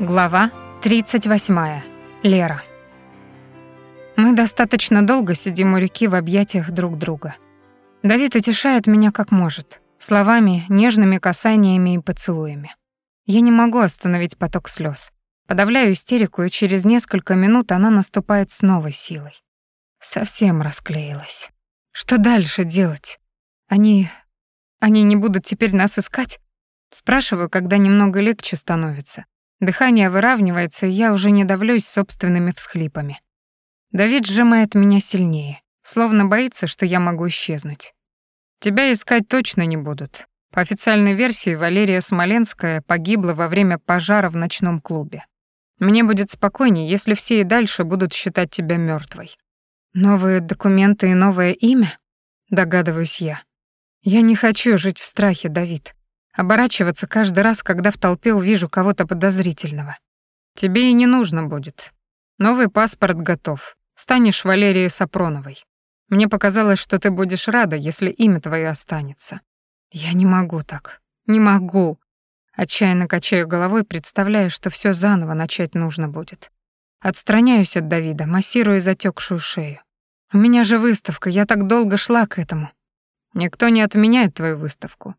Глава 38. Лера. Мы достаточно долго сидим у реки в объятиях друг друга. Давид утешает меня как может, словами, нежными касаниями и поцелуями. Я не могу остановить поток слез. Подавляю истерику, и через несколько минут она наступает с новой силой. Совсем расклеилась. Что дальше делать? Они... они не будут теперь нас искать? Спрашиваю, когда немного легче становится. Дыхание выравнивается, и я уже не давлюсь собственными всхлипами. Давид сжимает меня сильнее, словно боится, что я могу исчезнуть. Тебя искать точно не будут. По официальной версии, Валерия Смоленская погибла во время пожара в ночном клубе. Мне будет спокойнее, если все и дальше будут считать тебя мертвой. Новые документы и новое имя? Догадываюсь я. Я не хочу жить в страхе, Давид оборачиваться каждый раз, когда в толпе увижу кого-то подозрительного. Тебе и не нужно будет. Новый паспорт готов. Станешь Валерией Сапроновой. Мне показалось, что ты будешь рада, если имя твое останется. Я не могу так. Не могу. Отчаянно качаю головой, представляя, что все заново начать нужно будет. Отстраняюсь от Давида, массируя затекшую шею. У меня же выставка, я так долго шла к этому. Никто не отменяет твою выставку.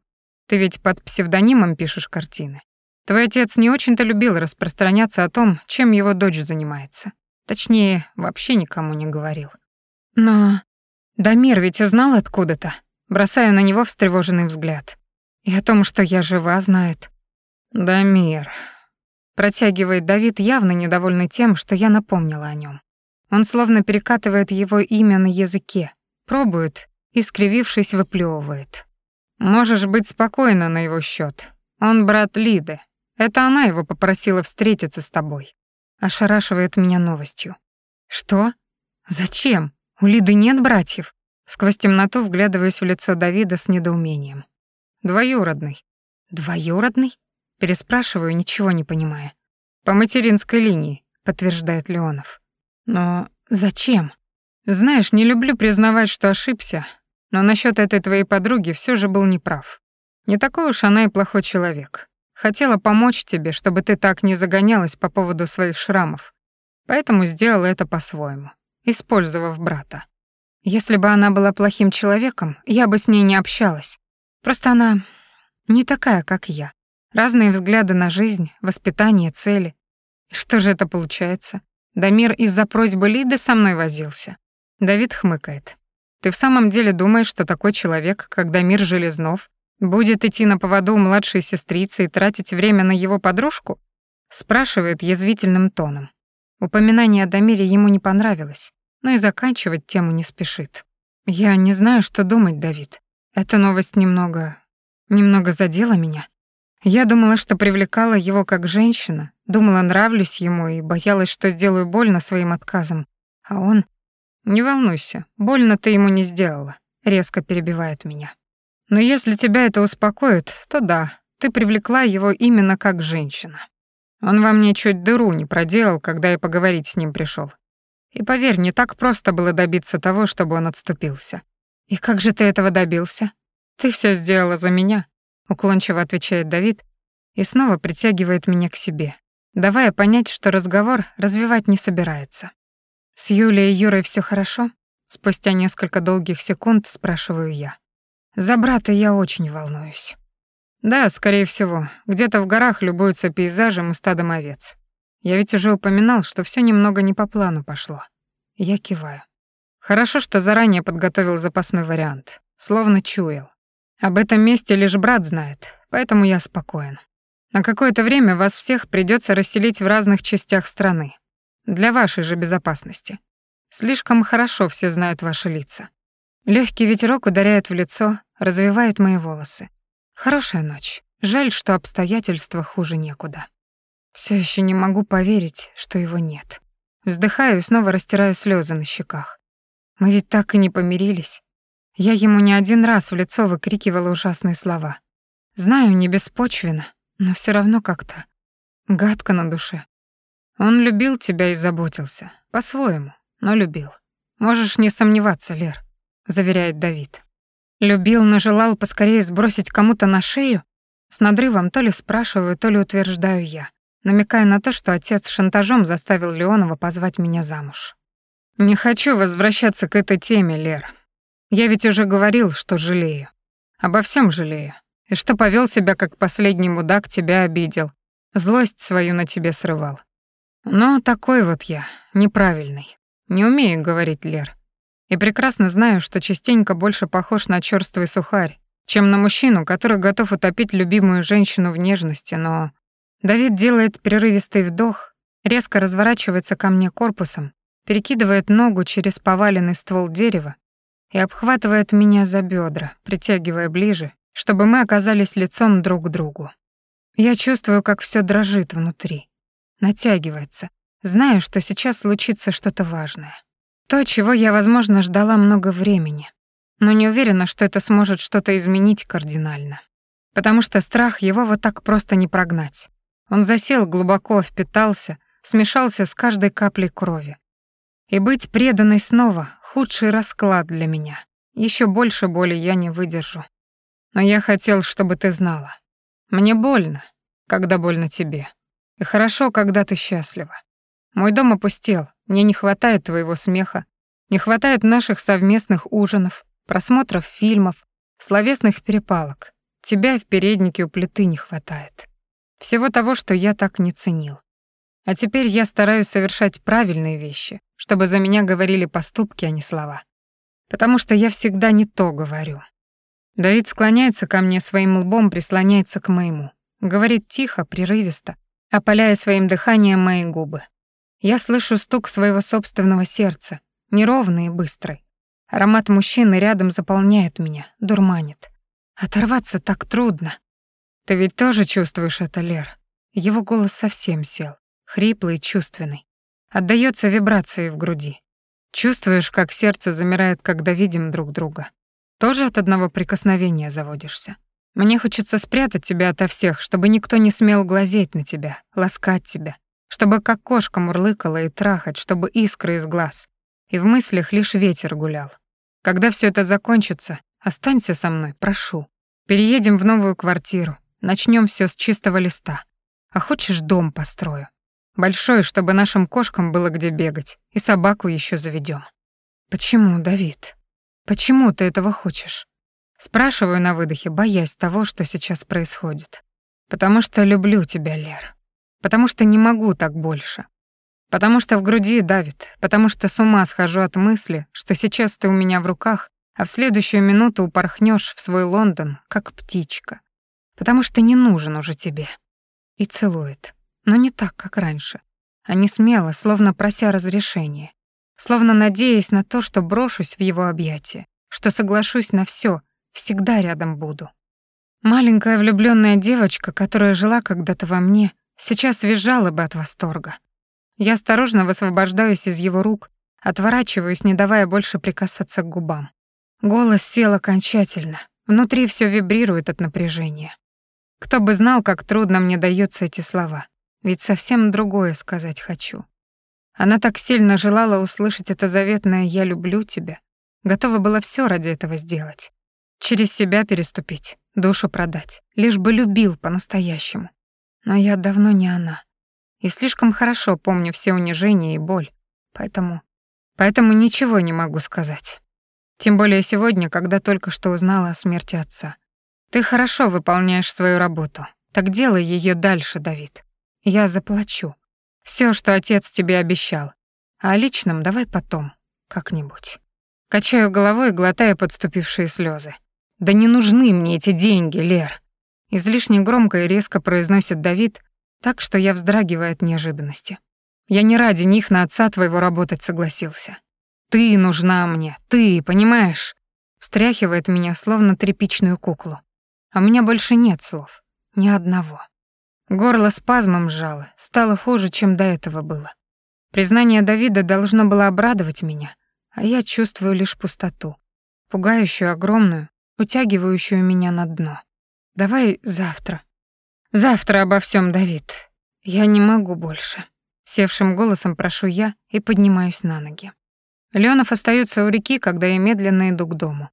Ты ведь под псевдонимом пишешь картины. Твой отец не очень-то любил распространяться о том, чем его дочь занимается. Точнее, вообще никому не говорил. Но Дамир ведь узнал откуда-то. Бросаю на него встревоженный взгляд. И о том, что я жива, знает. Дамир. Протягивает Давид, явно недовольный тем, что я напомнила о нем. Он словно перекатывает его имя на языке, пробует и, скривившись, выплевывает. Можешь быть спокойна на его счет. Он брат Лиды. Это она его попросила встретиться с тобой. Ошарашивает меня новостью. Что? Зачем? У Лиды нет братьев? Сквозь темноту вглядываюсь в лицо Давида с недоумением. Двоюродный. Двоюродный? Переспрашиваю, ничего не понимая. По материнской линии, подтверждает Леонов. Но зачем? Знаешь, не люблю признавать, что ошибся, но насчет этой твоей подруги все же был неправ. Не такой уж она и плохой человек. Хотела помочь тебе, чтобы ты так не загонялась по поводу своих шрамов. Поэтому сделала это по-своему, использовав брата. Если бы она была плохим человеком, я бы с ней не общалась. Просто она не такая, как я. Разные взгляды на жизнь, воспитание, цели. Что же это получается? Дамир из-за просьбы Лиды со мной возился. Давид хмыкает. Ты в самом деле думаешь, что такой человек, как Дамир Железнов, будет идти на поводу у младшей сестрицы и тратить время на его подружку? Спрашивает язвительным тоном. Упоминание о Дамире ему не понравилось, но и заканчивать тему не спешит. Я не знаю, что думать, Давид. Эта новость немного... немного задела меня. Я думала, что привлекала его как женщина, думала, нравлюсь ему и боялась, что сделаю больно своим отказом. А он... «Не волнуйся, больно ты ему не сделала», — резко перебивает меня. «Но если тебя это успокоит, то да, ты привлекла его именно как женщина. Он во мне чуть дыру не проделал, когда я поговорить с ним пришел. И поверь, не так просто было добиться того, чтобы он отступился. И как же ты этого добился? Ты все сделала за меня, уклончиво отвечает Давид и снова притягивает меня к себе, давая понять, что разговор развивать не собирается. «С Юлей и Юрой все хорошо?» Спустя несколько долгих секунд спрашиваю я. За брата я очень волнуюсь. Да, скорее всего, где-то в горах любуются пейзажем и стадом овец. Я ведь уже упоминал, что все немного не по плану пошло. Я киваю. Хорошо, что заранее подготовил запасной вариант, словно чуял. Об этом месте лишь брат знает, поэтому я спокоен. На какое-то время вас всех придется расселить в разных частях страны. Для вашей же безопасности. Слишком хорошо все знают ваши лица. Легкий ветерок ударяет в лицо, развивает мои волосы. Хорошая ночь. Жаль, что обстоятельства хуже некуда. Все еще не могу поверить, что его нет. Вздыхаю и снова растираю слезы на щеках. Мы ведь так и не помирились. Я ему не один раз в лицо выкрикивала ужасные слова. Знаю, не беспочвенно, но все равно как-то гадко на душе. Он любил тебя и заботился. По-своему, но любил. Можешь не сомневаться, Лер, заверяет Давид. Любил, но желал поскорее сбросить кому-то на шею? С надрывом то ли спрашиваю, то ли утверждаю я. намекая на то, что отец шантажом заставил Леонова позвать меня замуж. «Не хочу возвращаться к этой теме, Лер. Я ведь уже говорил, что жалею. Обо всем жалею. И что повел себя, как последний мудак, тебя обидел. Злость свою на тебе срывал. Но такой вот я, неправильный. Не умею говорить, Лер. И прекрасно знаю, что частенько больше похож на чёрствый сухарь, чем на мужчину, который готов утопить любимую женщину в нежности, но... Давид делает прерывистый вдох, резко разворачивается ко мне корпусом, перекидывает ногу через поваленный ствол дерева и обхватывает меня за бедра, притягивая ближе, чтобы мы оказались лицом друг к другу. Я чувствую, как все дрожит внутри, натягивается, знаю, что сейчас случится что-то важное. То, чего я, возможно, ждала много времени, но не уверена, что это сможет что-то изменить кардинально. Потому что страх его вот так просто не прогнать. Он засел глубоко, впитался, смешался с каждой каплей крови. И быть преданной снова — худший расклад для меня. Еще больше боли я не выдержу. Но я хотел, чтобы ты знала. Мне больно, когда больно тебе. И хорошо, когда ты счастлива. Мой дом опустел, мне не хватает твоего смеха, не хватает наших совместных ужинов, просмотров фильмов, словесных перепалок. Тебя в переднике у плиты не хватает. Всего того, что я так не ценил. А теперь я стараюсь совершать правильные вещи, чтобы за меня говорили поступки, а не слова. Потому что я всегда не то говорю. Давид склоняется ко мне своим лбом, прислоняется к моему. Говорит тихо, прерывисто, опаляя своим дыханием мои губы. Я слышу стук своего собственного сердца, неровный и быстрый. Аромат мужчины рядом заполняет меня, дурманит. Оторваться так трудно. Ты ведь тоже чувствуешь это, Лер? Его голос совсем сел, хриплый и чувственный. Отдаётся вибрацией в груди. Чувствуешь, как сердце замирает, когда видим друг друга. Тоже от одного прикосновения заводишься. Мне хочется спрятать тебя ото всех, чтобы никто не смел глазеть на тебя, ласкать тебя, чтобы как кошка мурлыкала и трахать, чтобы искры из глаз. И в мыслях лишь ветер гулял. Когда все это закончится, останься со мной, прошу. Переедем в новую квартиру, начнем все с чистого листа. А хочешь, дом построю? Большой, чтобы нашим кошкам было где бегать, и собаку еще заведем. Почему, Давид? Почему ты этого хочешь? Спрашиваю на выдохе, боясь того, что сейчас происходит. Потому что люблю тебя, Лер. Потому что не могу так больше. Потому что в груди давит, потому что с ума схожу от мысли, что сейчас ты у меня в руках, а в следующую минуту упорхнешь в свой Лондон, как птичка. Потому что не нужен уже тебе. И целует. Но не так, как раньше. А не смело, словно прося разрешения словно надеясь на то, что брошусь в его объятия, что соглашусь на все, всегда рядом буду. Маленькая влюбленная девочка, которая жила когда-то во мне, сейчас визжала бы от восторга. Я осторожно высвобождаюсь из его рук, отворачиваюсь, не давая больше прикасаться к губам. Голос сел окончательно, внутри все вибрирует от напряжения. Кто бы знал, как трудно мне даются эти слова, ведь совсем другое сказать хочу. Она так сильно желала услышать это заветное «я люблю тебя», готова была все ради этого сделать. Через себя переступить, душу продать, лишь бы любил по-настоящему. Но я давно не она. И слишком хорошо помню все унижения и боль, поэтому... Поэтому ничего не могу сказать. Тем более сегодня, когда только что узнала о смерти отца. Ты хорошо выполняешь свою работу, так делай ее дальше, Давид. Я заплачу. Все, что отец тебе обещал. А о личном давай потом, как-нибудь. Качаю головой, глотая подступившие слезы. Да не нужны мне эти деньги, Лер. Излишне громко и резко произносит Давид, так что я вздрагиваю от неожиданности. Я не ради них на отца твоего работать согласился. Ты нужна мне, ты, понимаешь? Встряхивает меня, словно тряпичную куклу. А у меня больше нет слов. Ни одного. Горло спазмом сжало, стало хуже, чем до этого было. Признание Давида должно было обрадовать меня, а я чувствую лишь пустоту, пугающую, огромную, утягивающую меня на дно. Давай завтра. Завтра обо всем, Давид. Я не могу больше. Севшим голосом прошу я и поднимаюсь на ноги. Леонов остается у реки, когда я медленно иду к дому.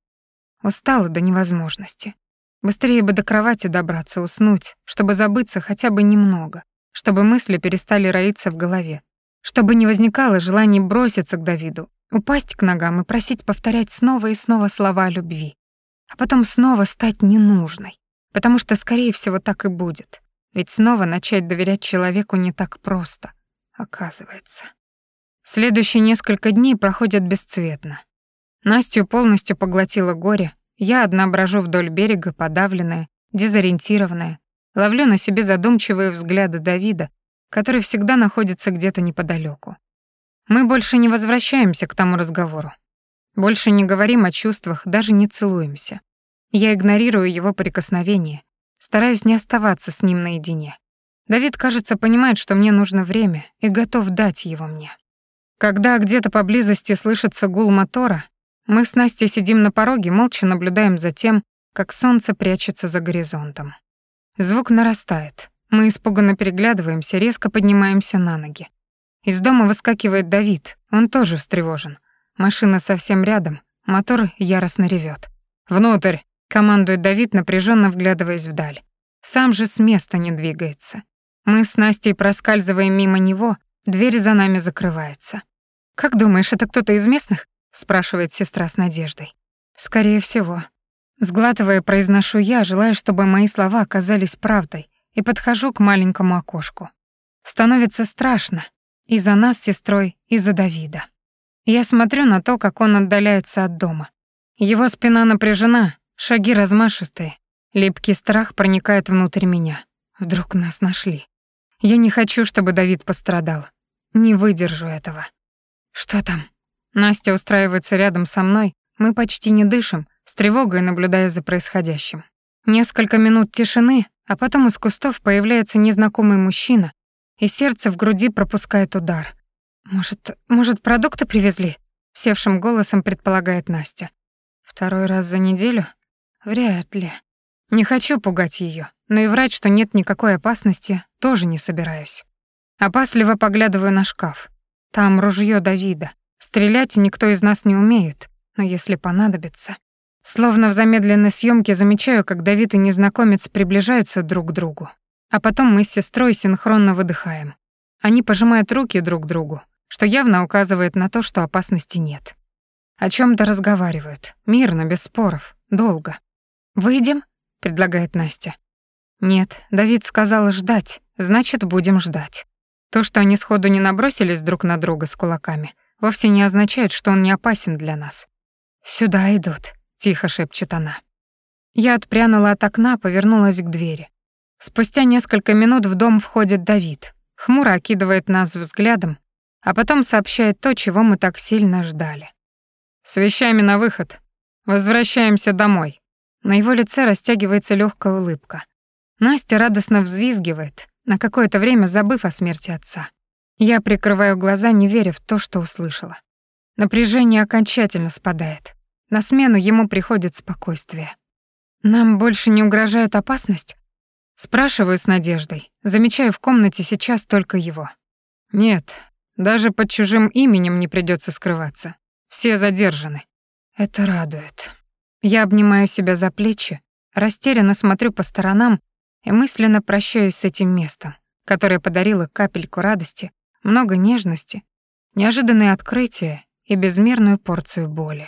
Устала до невозможности. Быстрее бы до кровати добраться, уснуть, чтобы забыться хотя бы немного, чтобы мысли перестали роиться в голове, чтобы не возникало желания броситься к Давиду, упасть к ногам и просить повторять снова и снова слова любви, а потом снова стать ненужной, потому что, скорее всего, так и будет. Ведь снова начать доверять человеку не так просто, оказывается. Следующие несколько дней проходят бесцветно. Настю полностью поглотило горе, я одна брожу вдоль берега, подавленная, дезориентированная, ловлю на себе задумчивые взгляды Давида, который всегда находится где-то неподалеку. Мы больше не возвращаемся к тому разговору. Больше не говорим о чувствах, даже не целуемся. Я игнорирую его прикосновение, стараюсь не оставаться с ним наедине. Давид, кажется, понимает, что мне нужно время и готов дать его мне. Когда где-то поблизости слышится гул мотора, мы с Настей сидим на пороге, молча наблюдаем за тем, как солнце прячется за горизонтом. Звук нарастает. Мы испуганно переглядываемся, резко поднимаемся на ноги. Из дома выскакивает Давид, он тоже встревожен. Машина совсем рядом, мотор яростно ревет. «Внутрь!» — командует Давид, напряженно вглядываясь вдаль. Сам же с места не двигается. Мы с Настей проскальзываем мимо него, дверь за нами закрывается. «Как думаешь, это кто-то из местных?» — спрашивает сестра с надеждой. «Скорее всего». Сглатывая, произношу я, желая, чтобы мои слова оказались правдой, и подхожу к маленькому окошку. Становится страшно, и за нас с сестрой, и за Давида. Я смотрю на то, как он отдаляется от дома. Его спина напряжена, шаги размашистые. Липкий страх проникает внутрь меня. Вдруг нас нашли. Я не хочу, чтобы Давид пострадал. Не выдержу этого. Что там? Настя устраивается рядом со мной. Мы почти не дышим, с тревогой наблюдая за происходящим. Несколько минут тишины, а потом из кустов появляется незнакомый мужчина и сердце в груди пропускает удар. «Может, может, продукты привезли?» — севшим голосом предполагает Настя. «Второй раз за неделю? Вряд ли. Не хочу пугать ее, но и врать, что нет никакой опасности, тоже не собираюсь. Опасливо поглядываю на шкаф. Там ружье Давида. Стрелять никто из нас не умеет, но если понадобится... Словно в замедленной съемке замечаю, как Давид и незнакомец приближаются друг к другу. А потом мы с сестрой синхронно выдыхаем. Они пожимают руки друг другу, что явно указывает на то, что опасности нет. О чем то разговаривают, мирно, без споров, долго. «Выйдем?» — предлагает Настя. «Нет, Давид сказал ждать, значит, будем ждать». То, что они сходу не набросились друг на друга с кулаками, вовсе не означает, что он не опасен для нас. «Сюда идут», — тихо шепчет она. Я отпрянула от окна, повернулась к двери. Спустя несколько минут в дом входит Давид, хмуро окидывает нас взглядом, а потом сообщает то, чего мы так сильно ждали. «С вещами на выход. Возвращаемся домой». На его лице растягивается легкая улыбка. Настя радостно взвизгивает, на какое-то время забыв о смерти отца. Я прикрываю глаза, не веря в то, что услышала. Напряжение окончательно спадает. На смену ему приходит спокойствие. «Нам больше не угрожает опасность?» Спрашиваю с надеждой. Замечаю в комнате сейчас только его. Нет, даже под чужим именем не придется скрываться. Все задержаны. Это радует. Я обнимаю себя за плечи, растерянно смотрю по сторонам и мысленно прощаюсь с этим местом, которое подарило капельку радости, много нежности, неожиданные открытия и безмерную порцию боли.